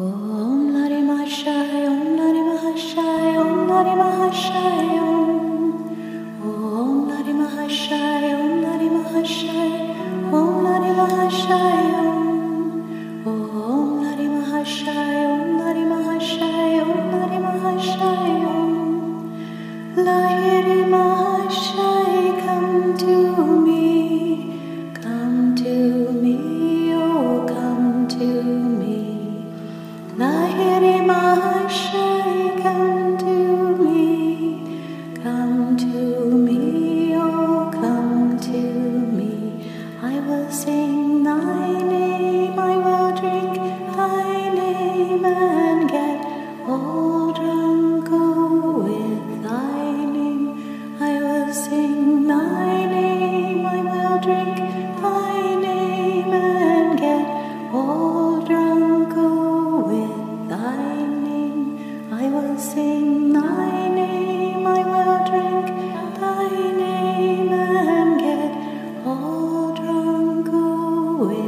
Om Nare महाशाय Om Nare महाशाय Om Nare Om my shame. away.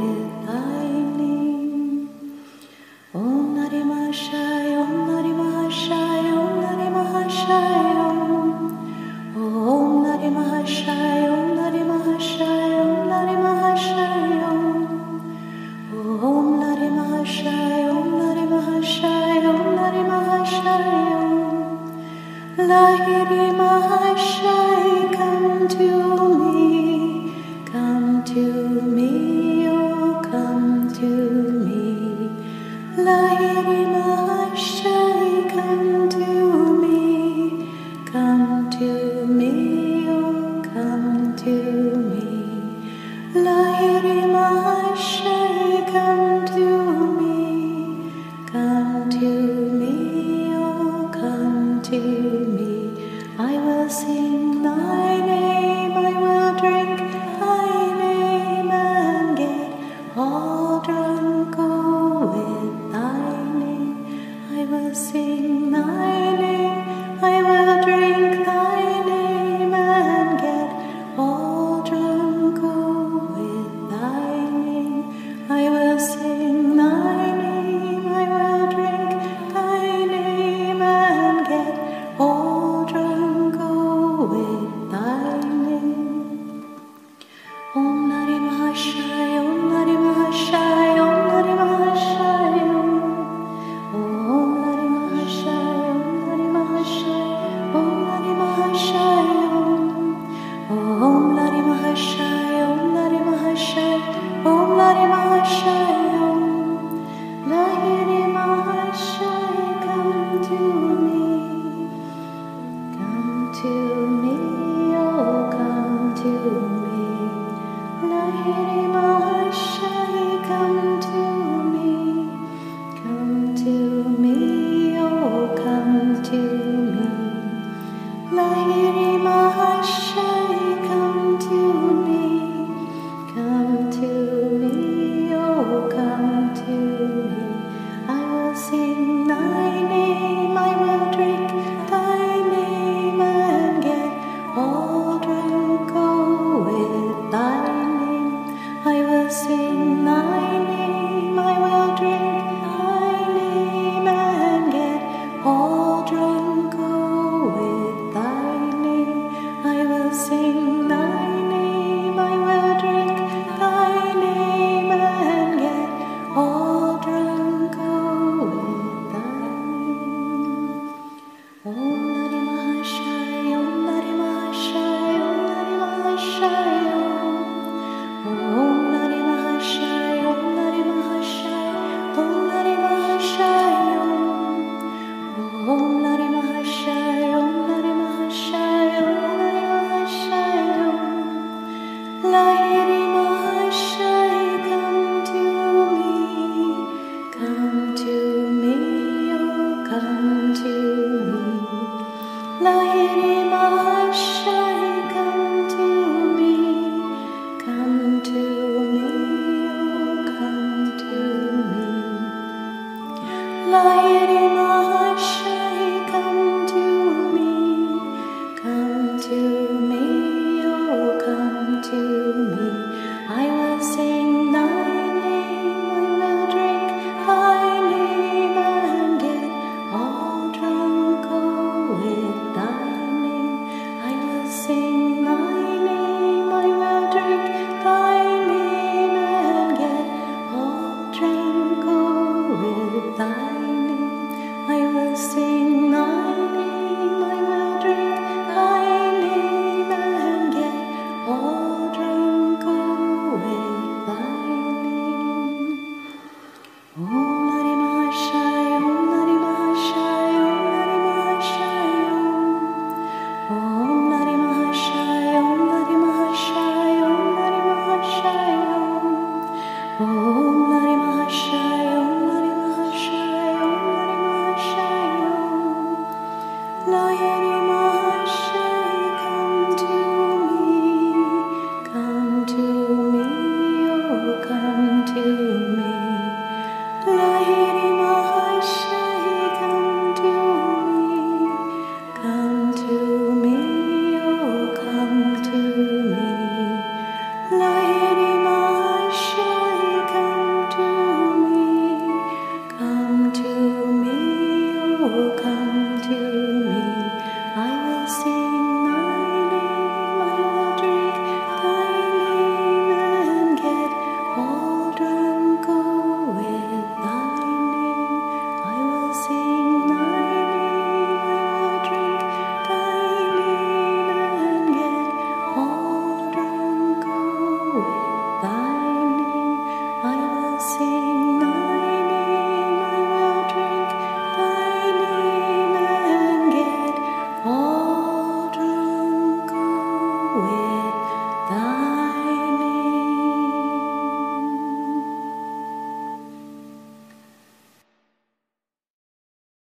blessing night.